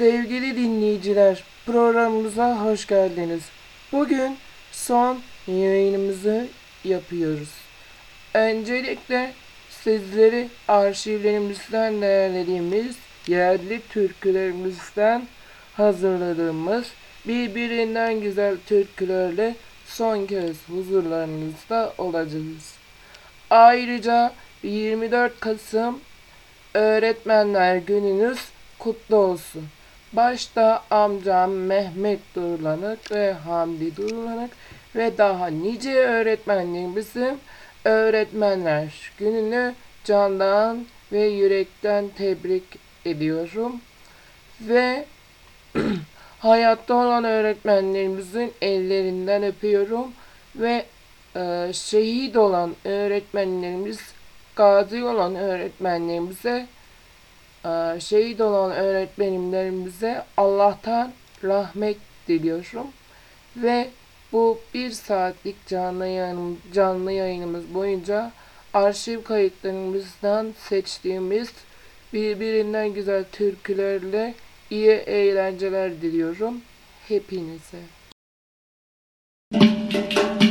Sevgili dinleyiciler, programımıza hoş geldiniz. Bugün son yayınımızı yapıyoruz. Öncelikle sizleri arşivlerimizden değerlediğimiz yerli türkülerimizden hazırladığımız birbirinden güzel türkülerle son kez huzurlarınızda olacağız. Ayrıca 24 Kasım Öğretmenler Gününüz kutlu olsun. Başta amcam Mehmet Durlanık ve Hamdi Durlanık ve daha nice öğretmenlerimizin Öğretmenler Gününü candan ve yürekten tebrik ediyorum. Ve hayatta olan öğretmenlerimizin ellerinden öpüyorum ve e, şehit olan öğretmenlerimiz, gazi olan öğretmenlerimize, şehit olan öğretmenlerimize Allah'tan rahmet diliyorum. Ve bu bir saatlik canlı, yayın, canlı yayınımız boyunca arşiv kayıtlarımızdan seçtiğimiz birbirinden güzel türkülerle iyi eğlenceler diliyorum hepinize. Iğdır'ın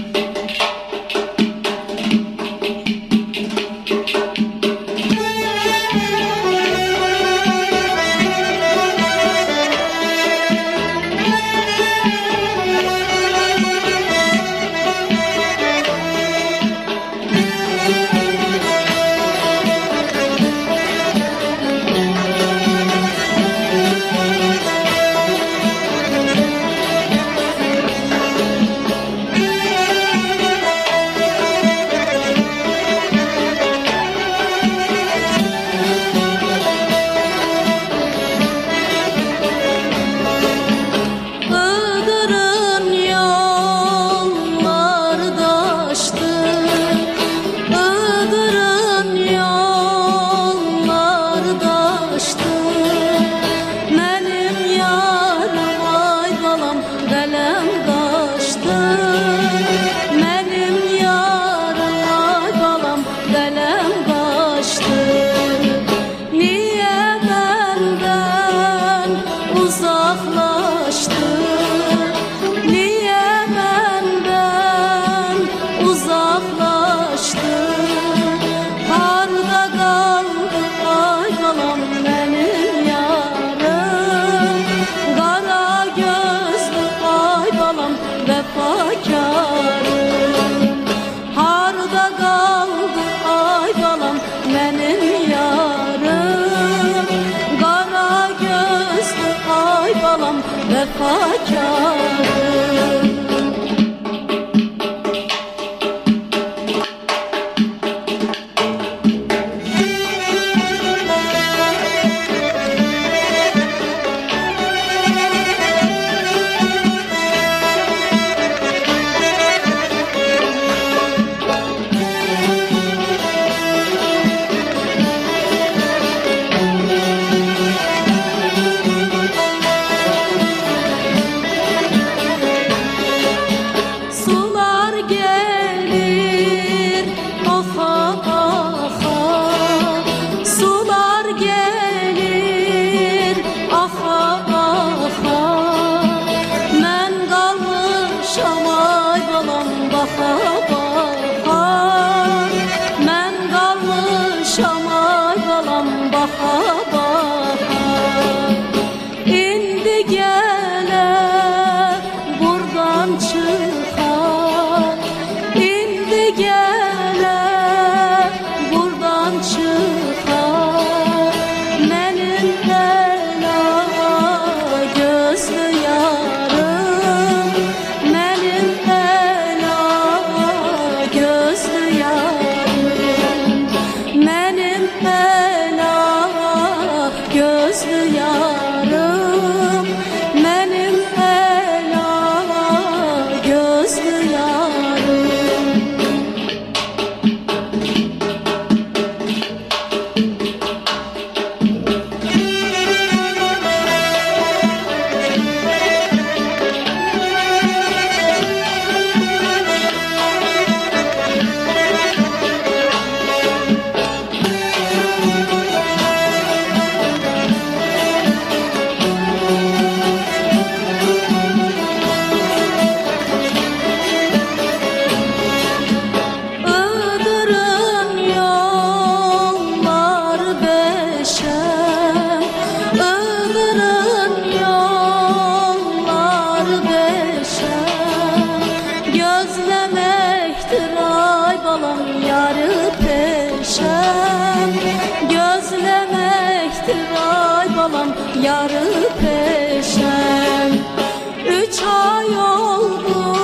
Üç ay oldu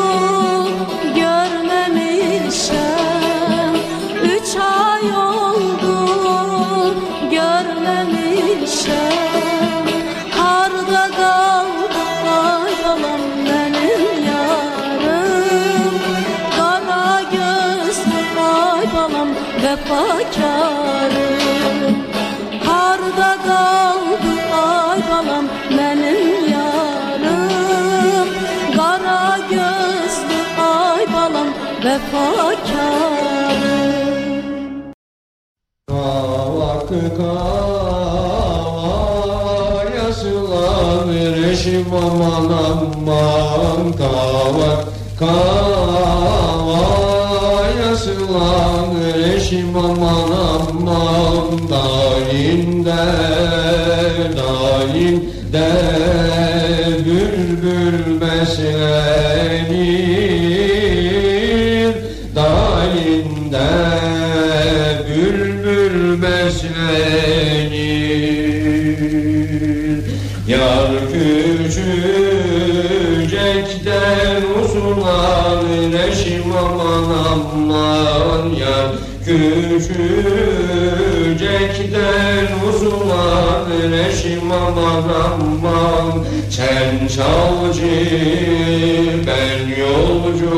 görmemişem. Üç ay oldu görmemişem. Harda kaldı ay balam benim yarım. Kara gözlü ay balam vefakarım. Harda kaldı eşim aman aman Kavak kavak yaşlanır eşim aman aman Dalinde dalinde bülbül beslenir küçücekten uzunlar eşim aman. Sen çalcı ben yolcu.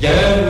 Gelmede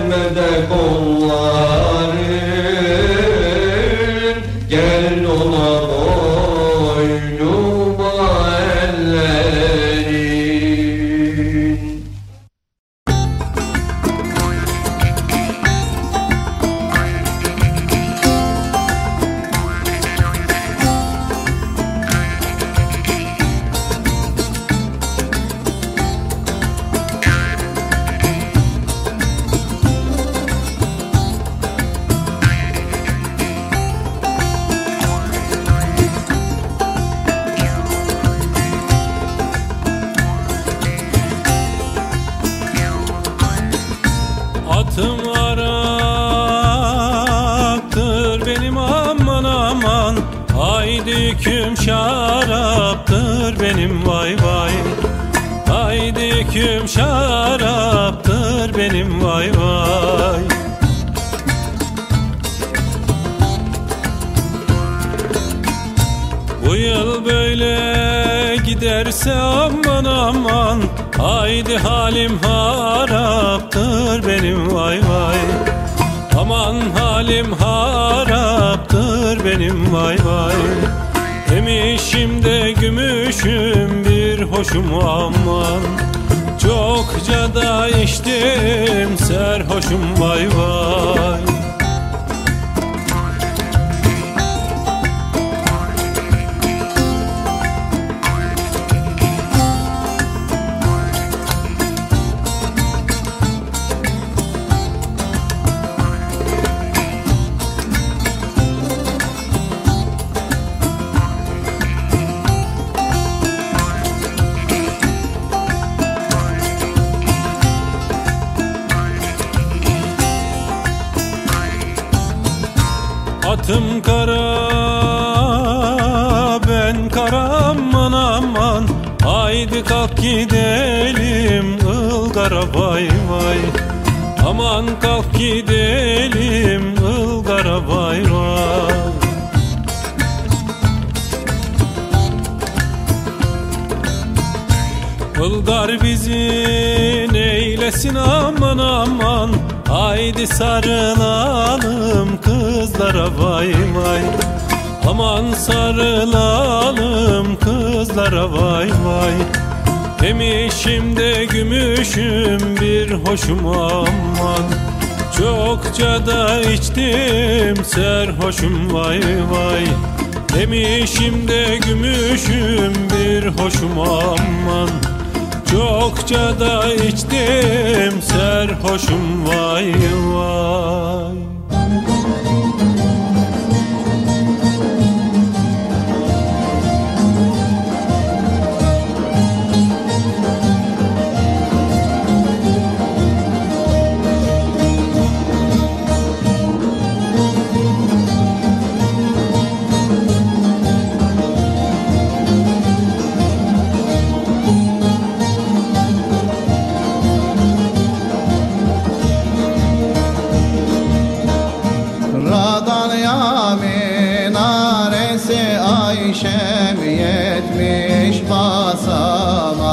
vay vay. Bu yıl böyle giderse aman aman Haydi halim haraptır benim vay vay. Aman halim haraptır benim vay vay. Emişim de gümüşüm bir hoşum aman Çokça da içtim serhoşum vay vay Haydi sarılalım kızlara vay vay. Aman sarılalım kızlara vay vay. Demişim de gümüşüm bir hoşum aman. Çokça da içtim serhoşum vay vay. Demişim de gümüşüm bir hoşum aman Çokça da içtim serhoşum vay vay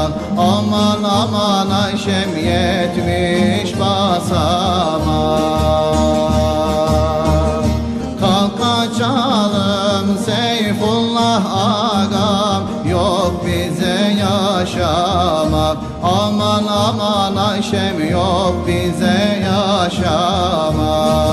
aman Aman aman Ayşem yetmiş basamak Kalkacalım Seyfullah agam Yok bize yaşamak Aman aman Ayşem yok bize yaşamak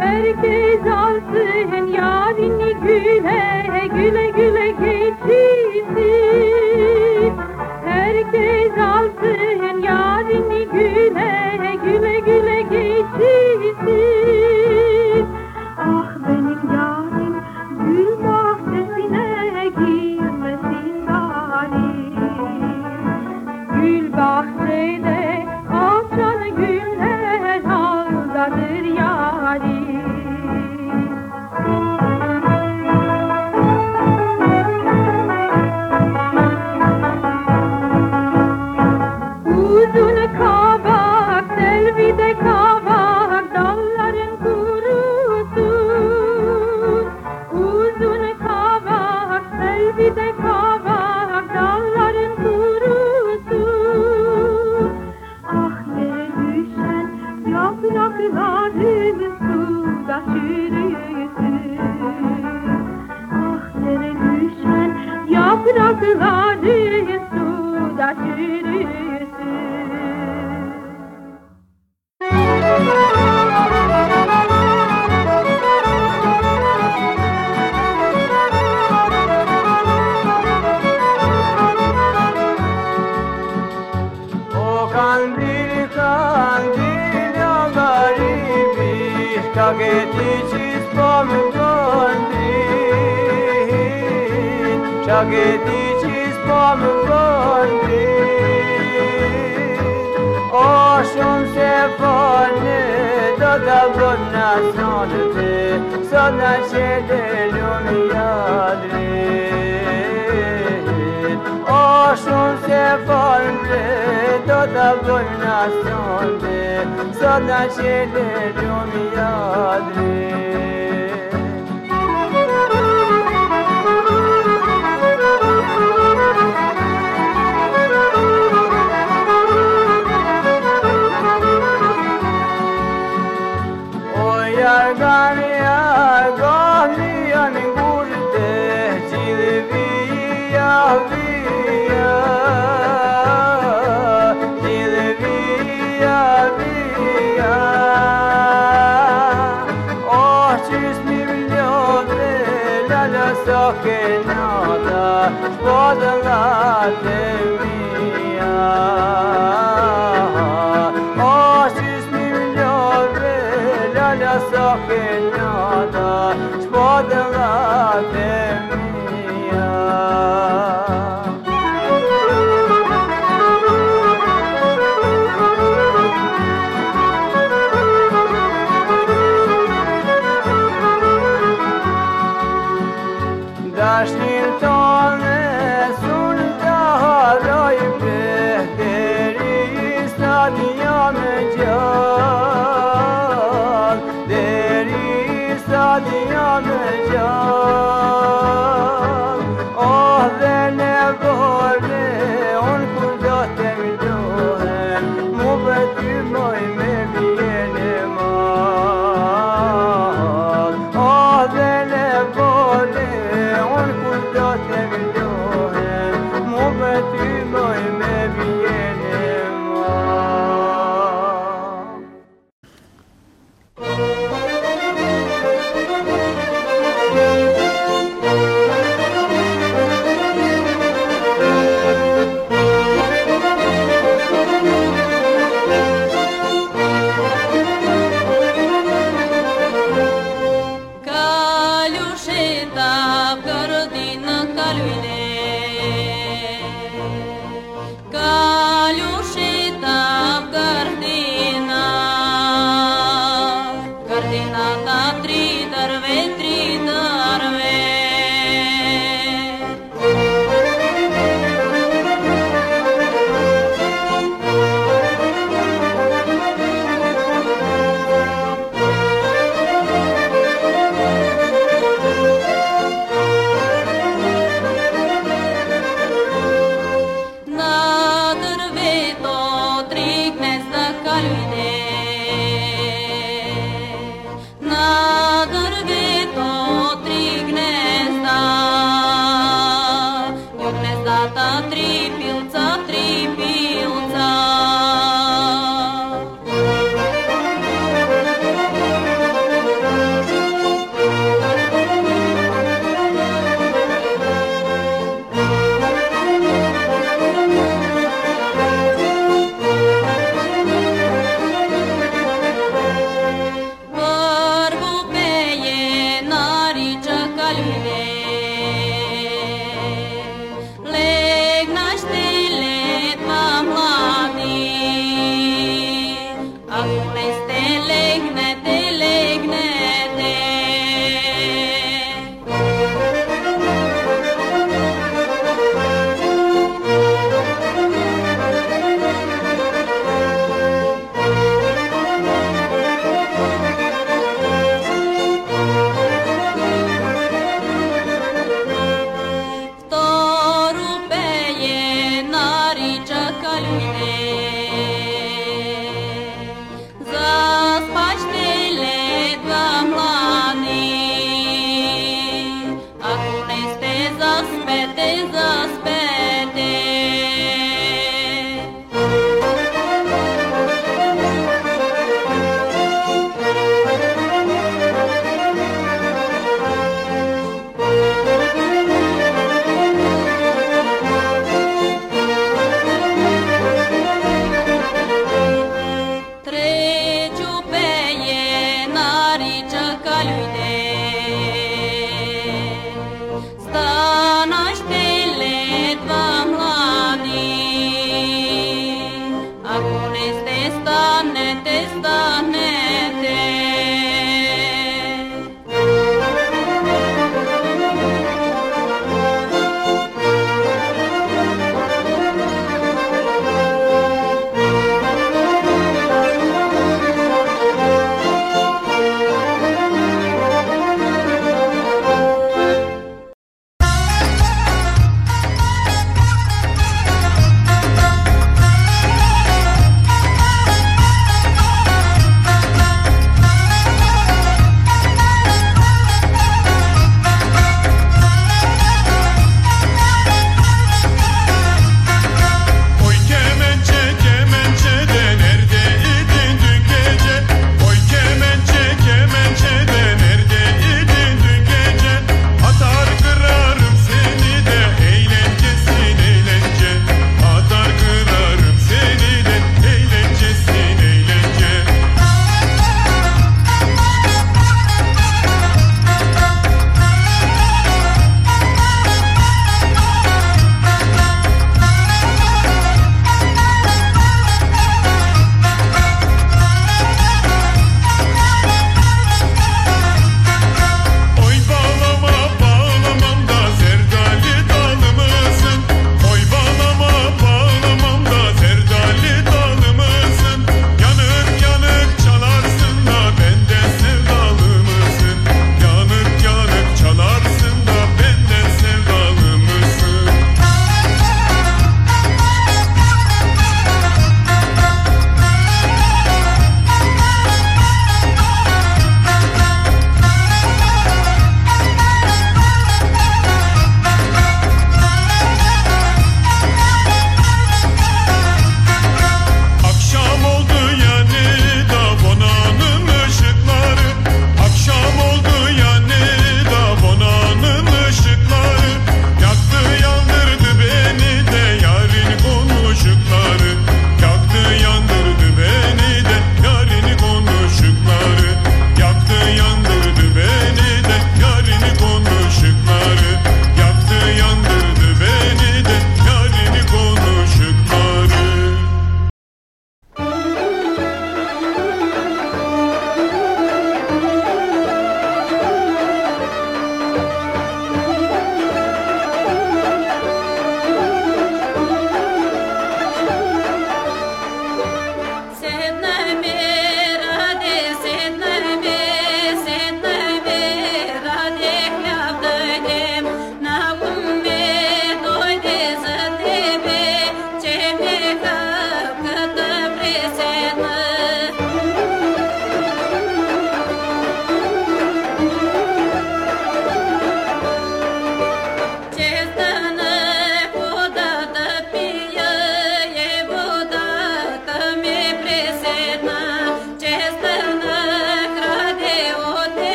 Herkes alsın yarını güle güle güle geçsin.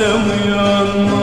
Sevsem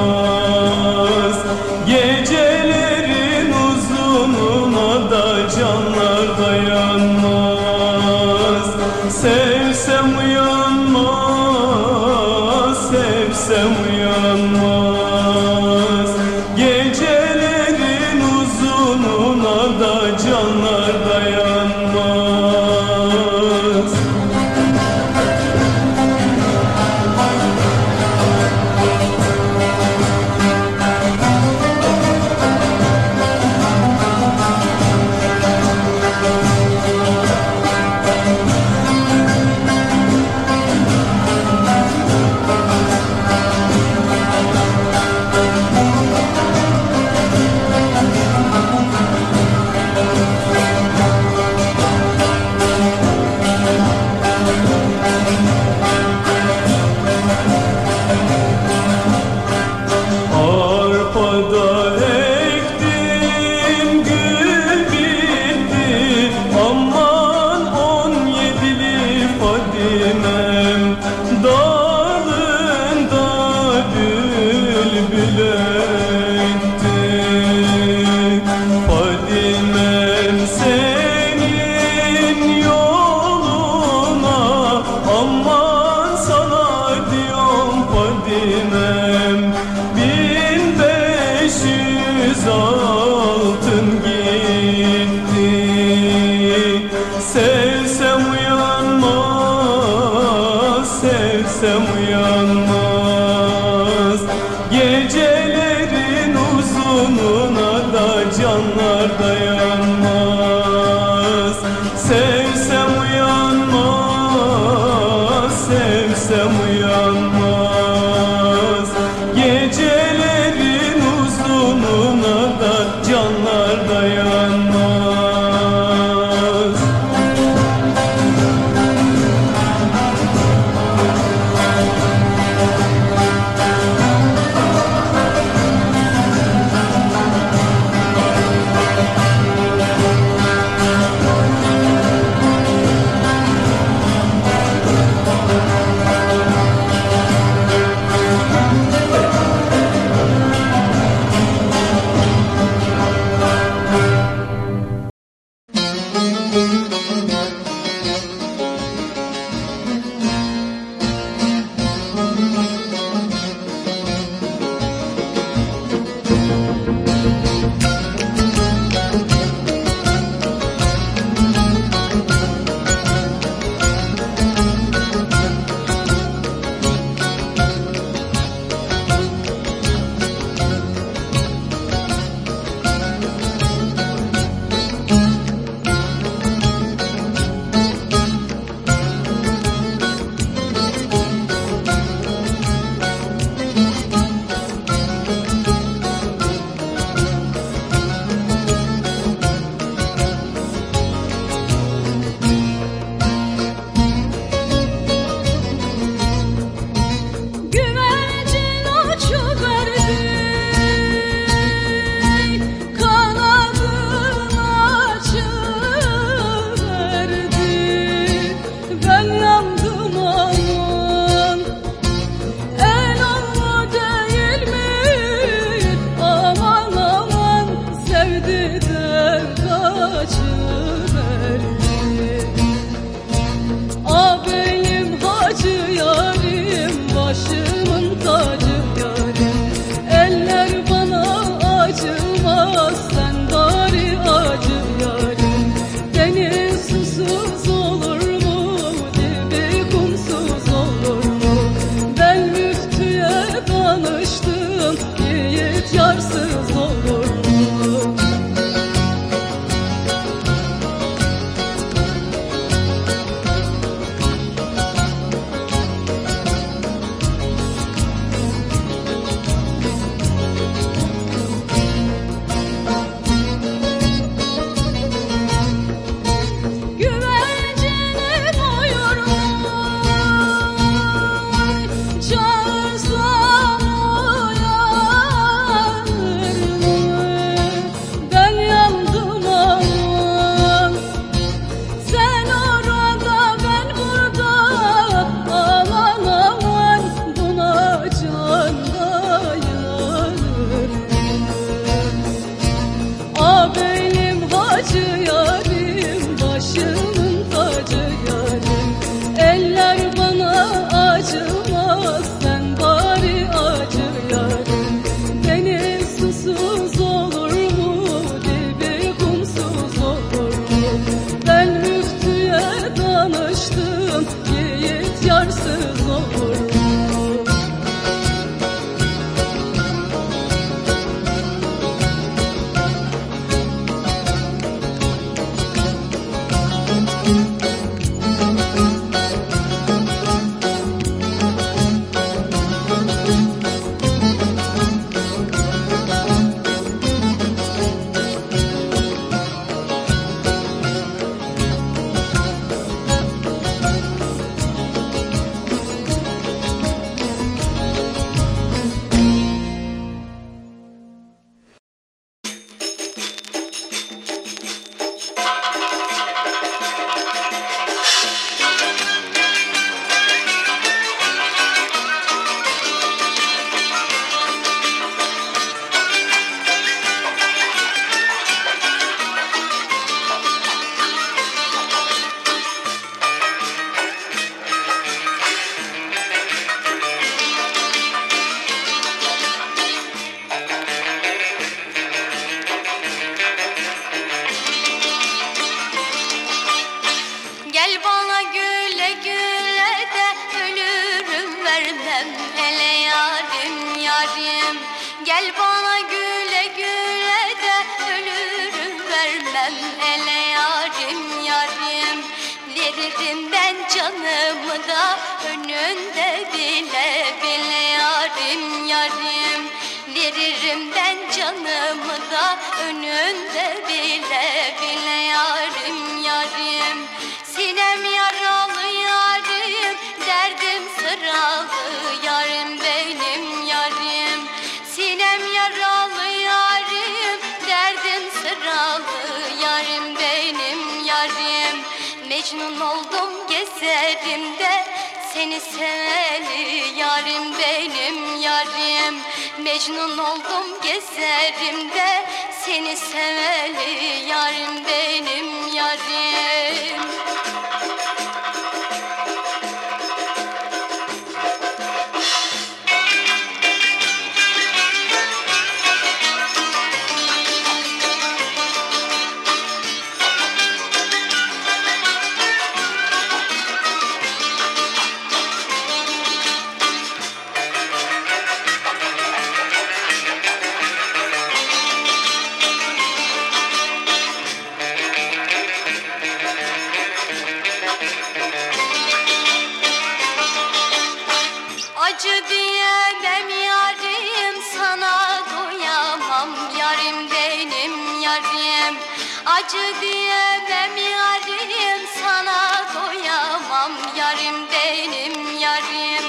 acı diyemem yarim sana doyamam yarim benim yarim.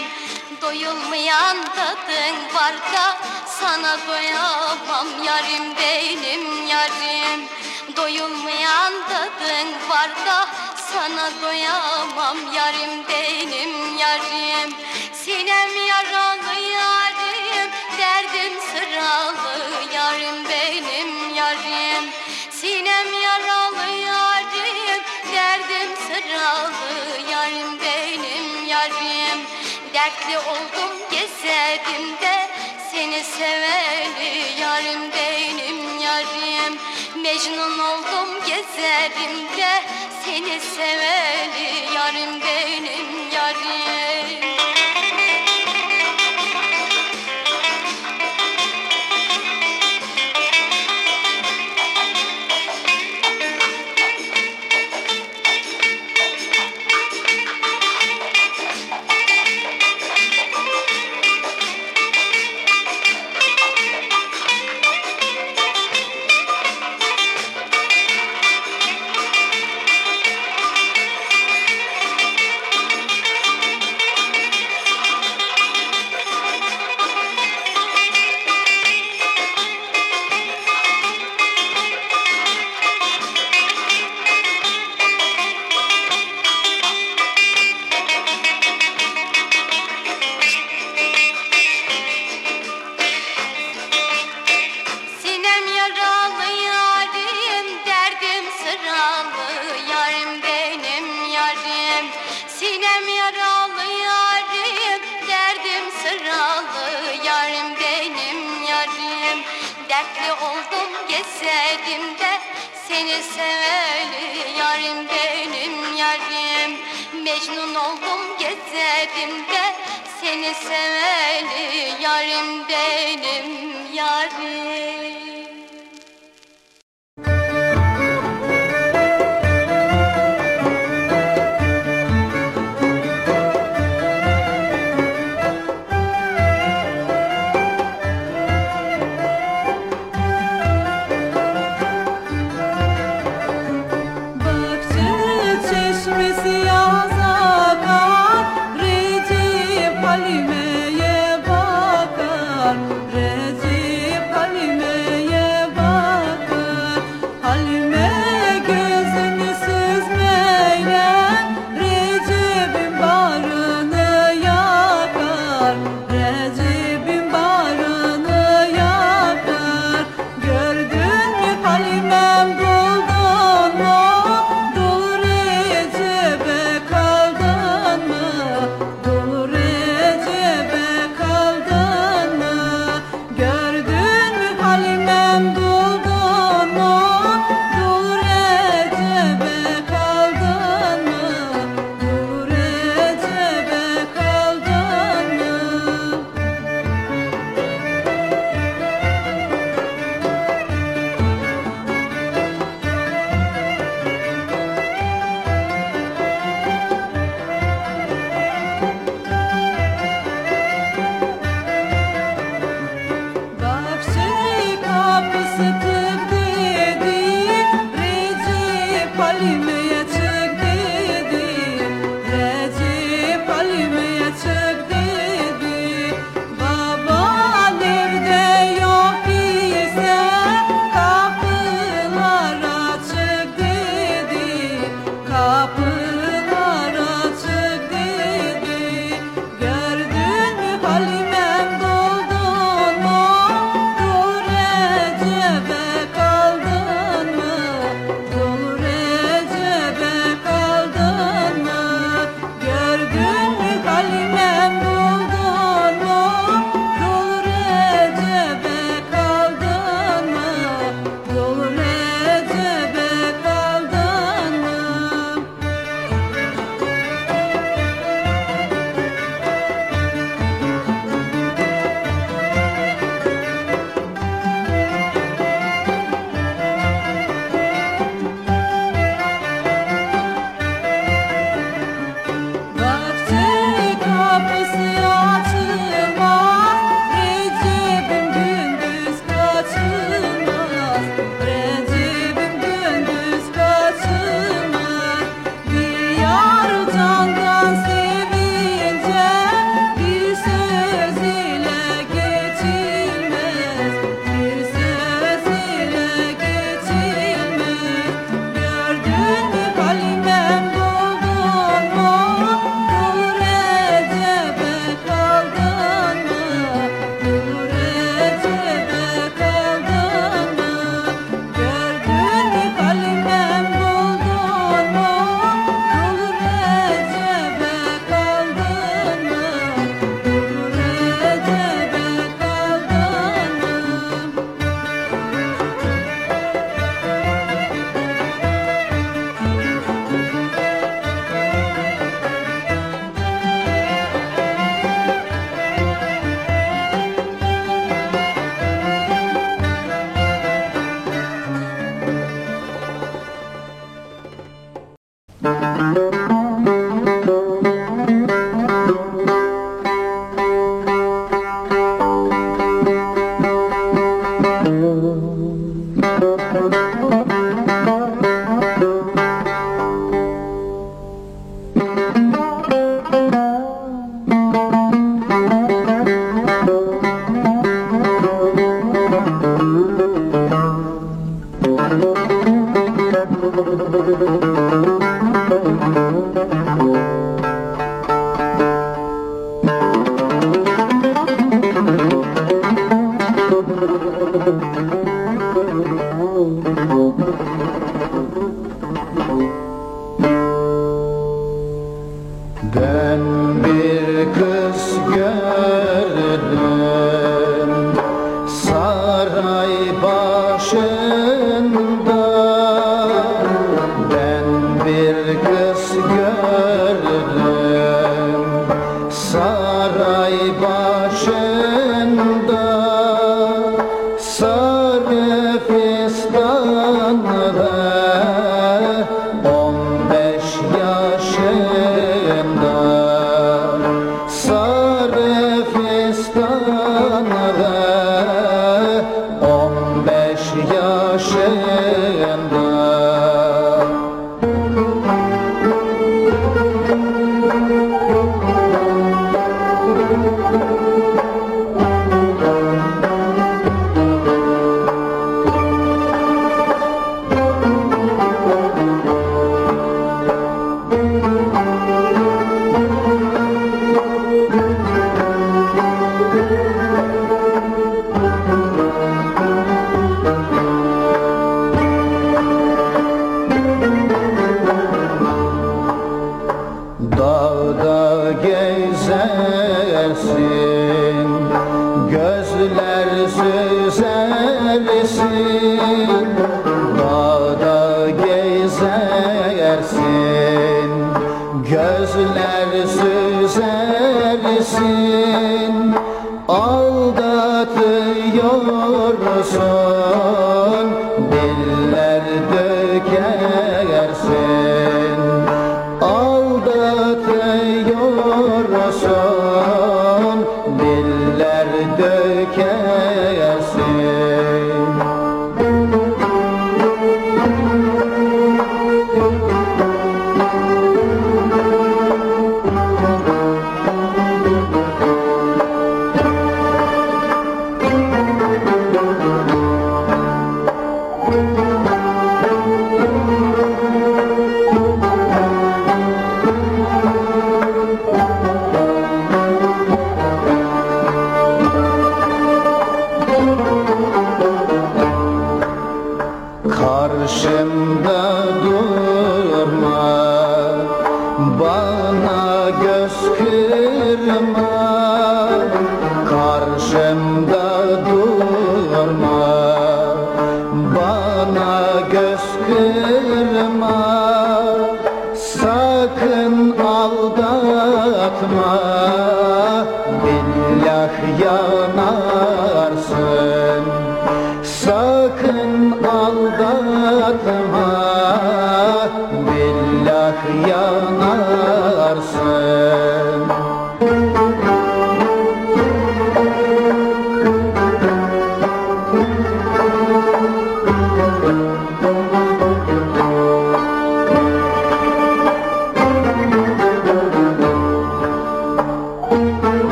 Doyulmayan tadın var da sana doyamam yarim benim yarim. Doyulmayan tadın var da sana doyamam yarim benim yarim. Sinem yaram Dertli oldum gezerim de Seni seveli yarim benim yarim Mecnun oldum gezerim de Seni seveli yarim benim yarim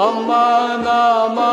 Aman aman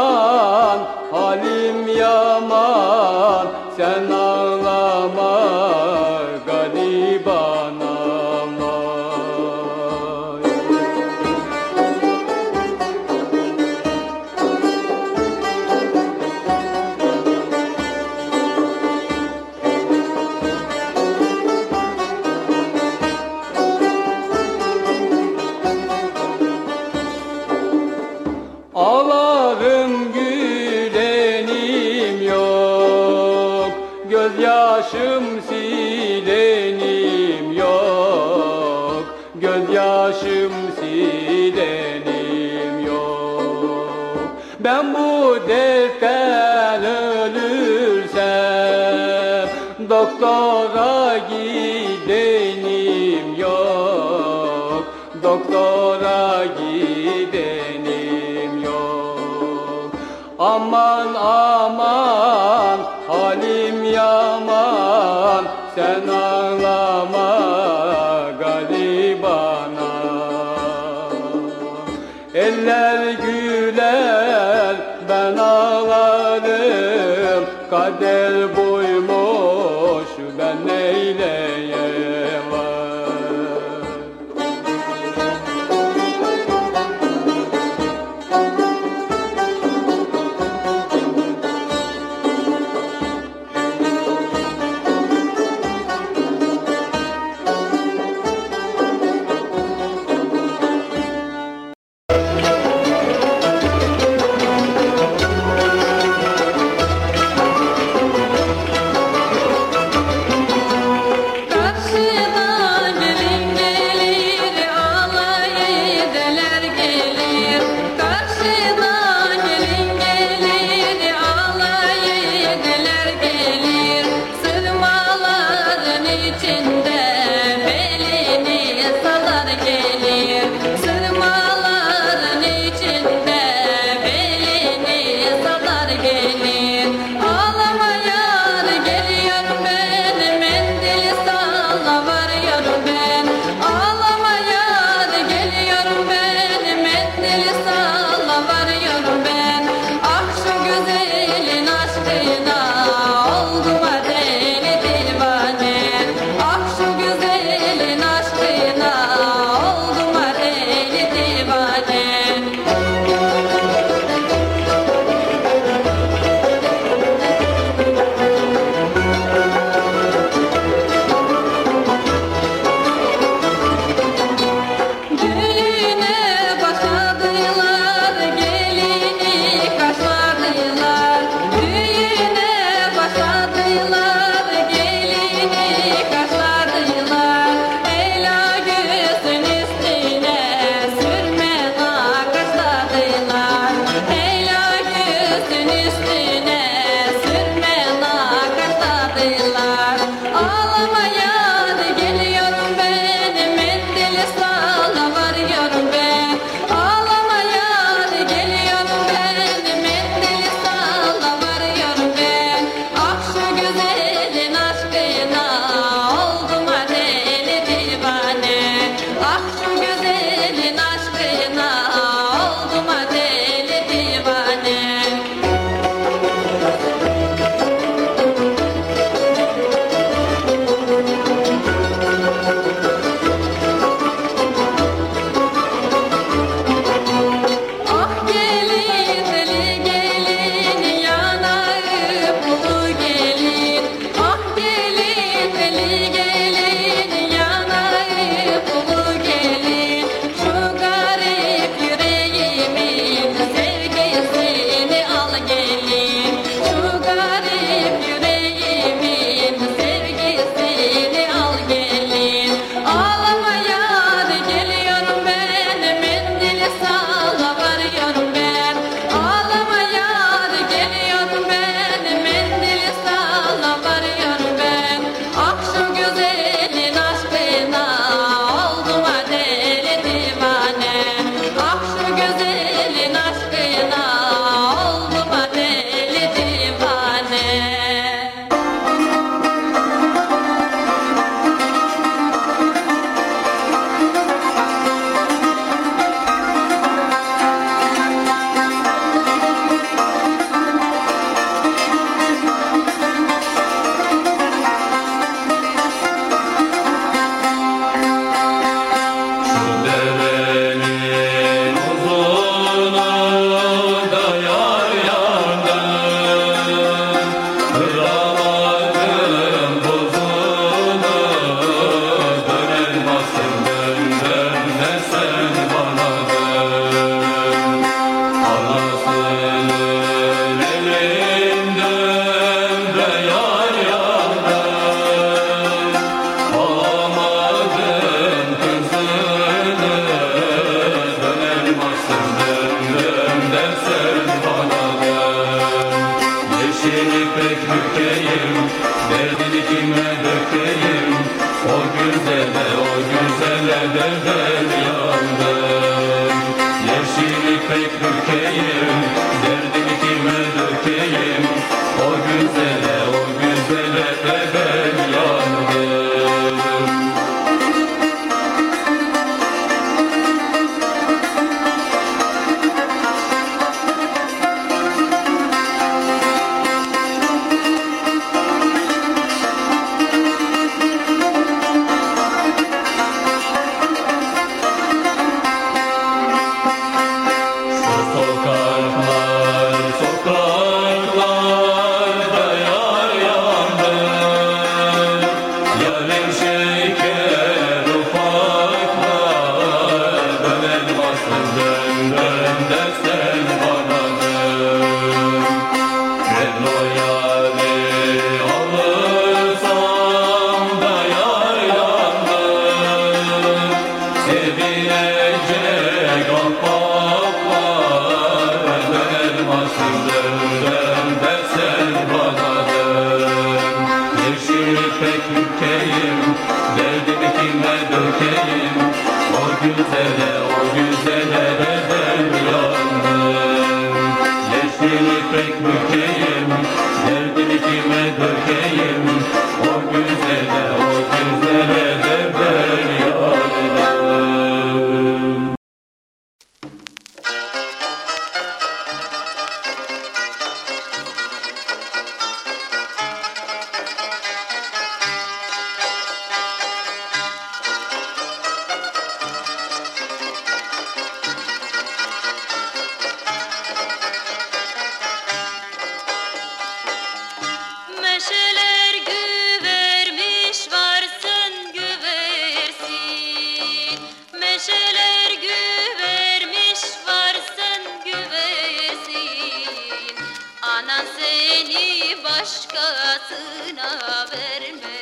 Anan seni başkasına vermesin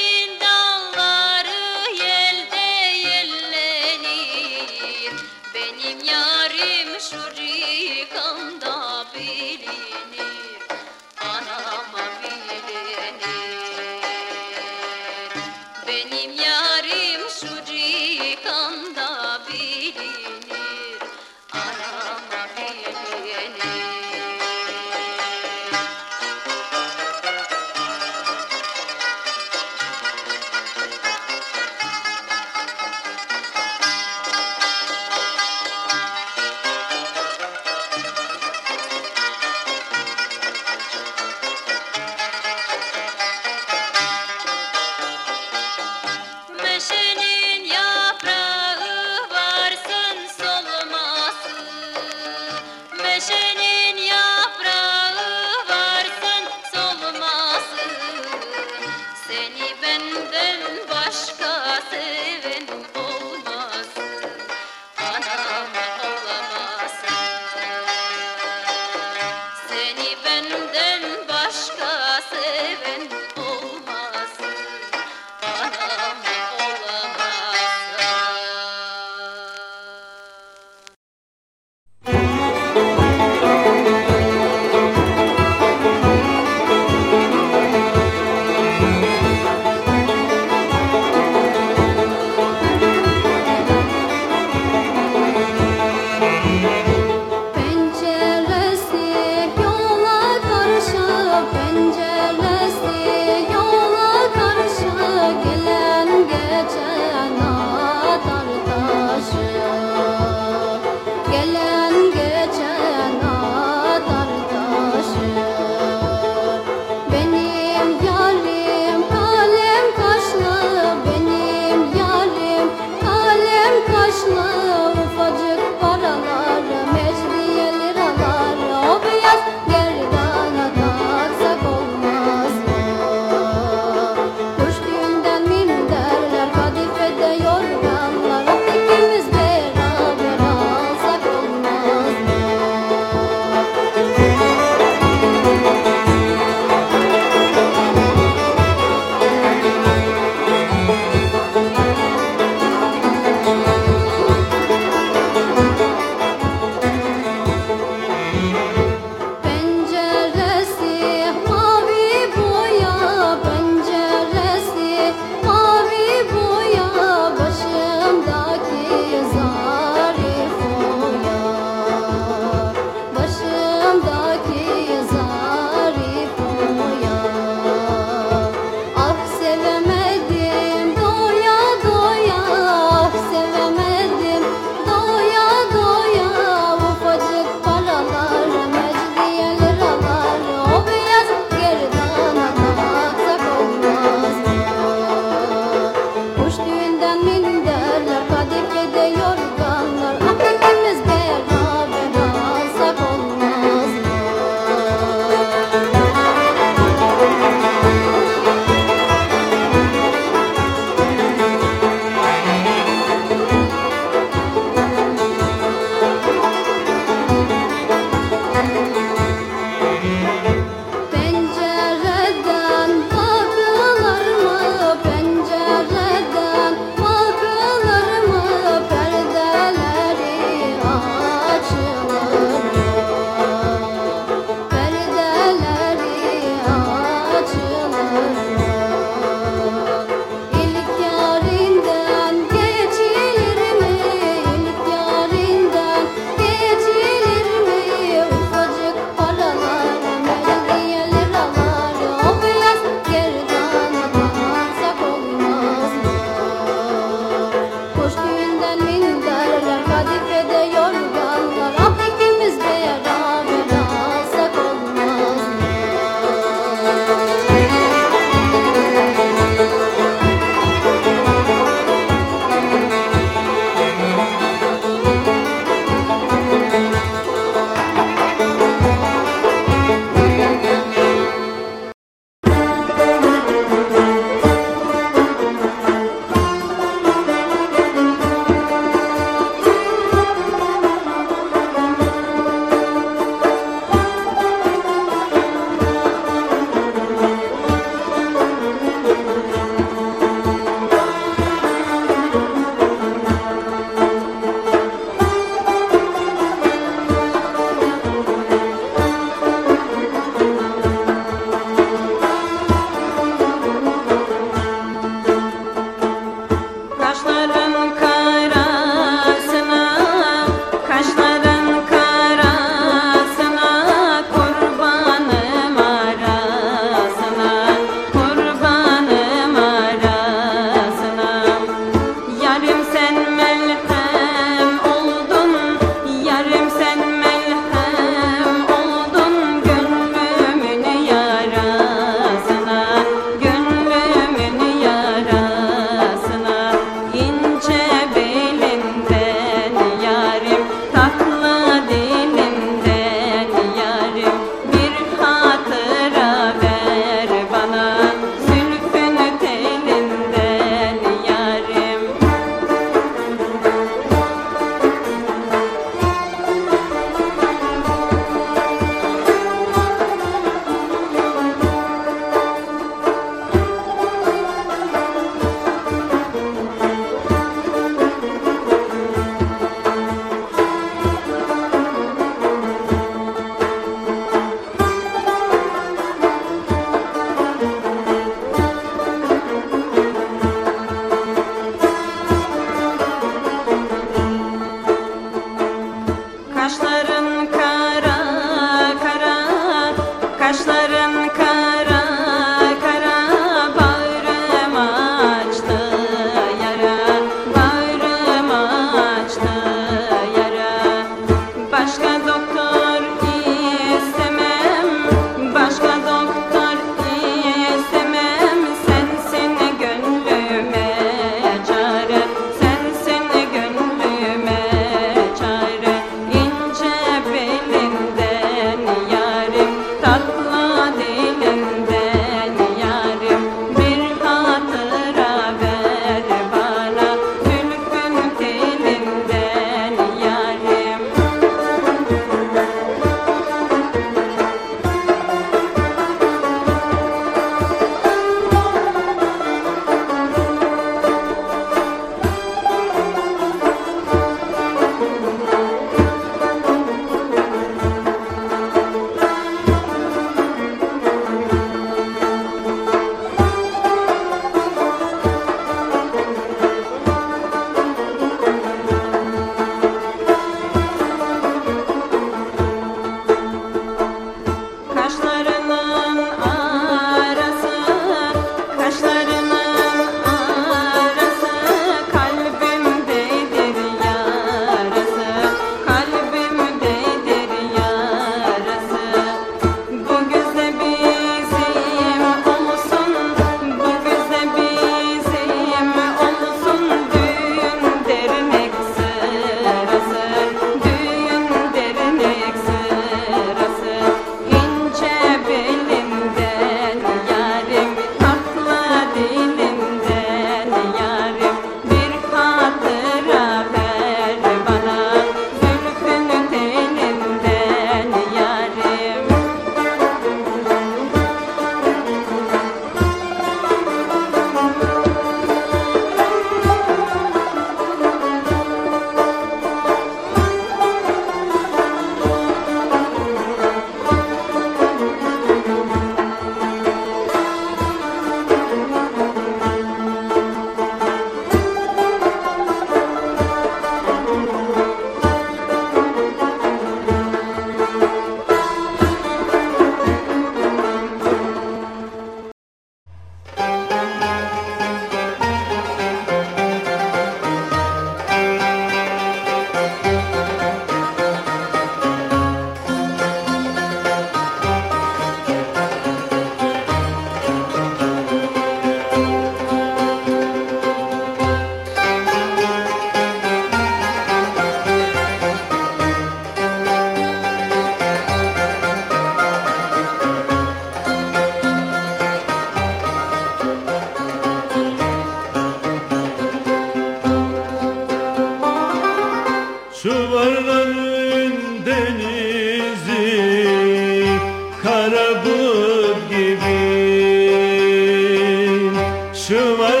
Başıma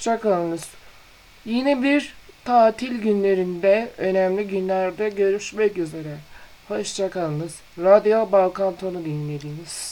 hoşçakalınız. Yine bir tatil günlerinde önemli günlerde görüşmek üzere. Hoşçakalınız. Radyo Balkan Tonu dinlediniz.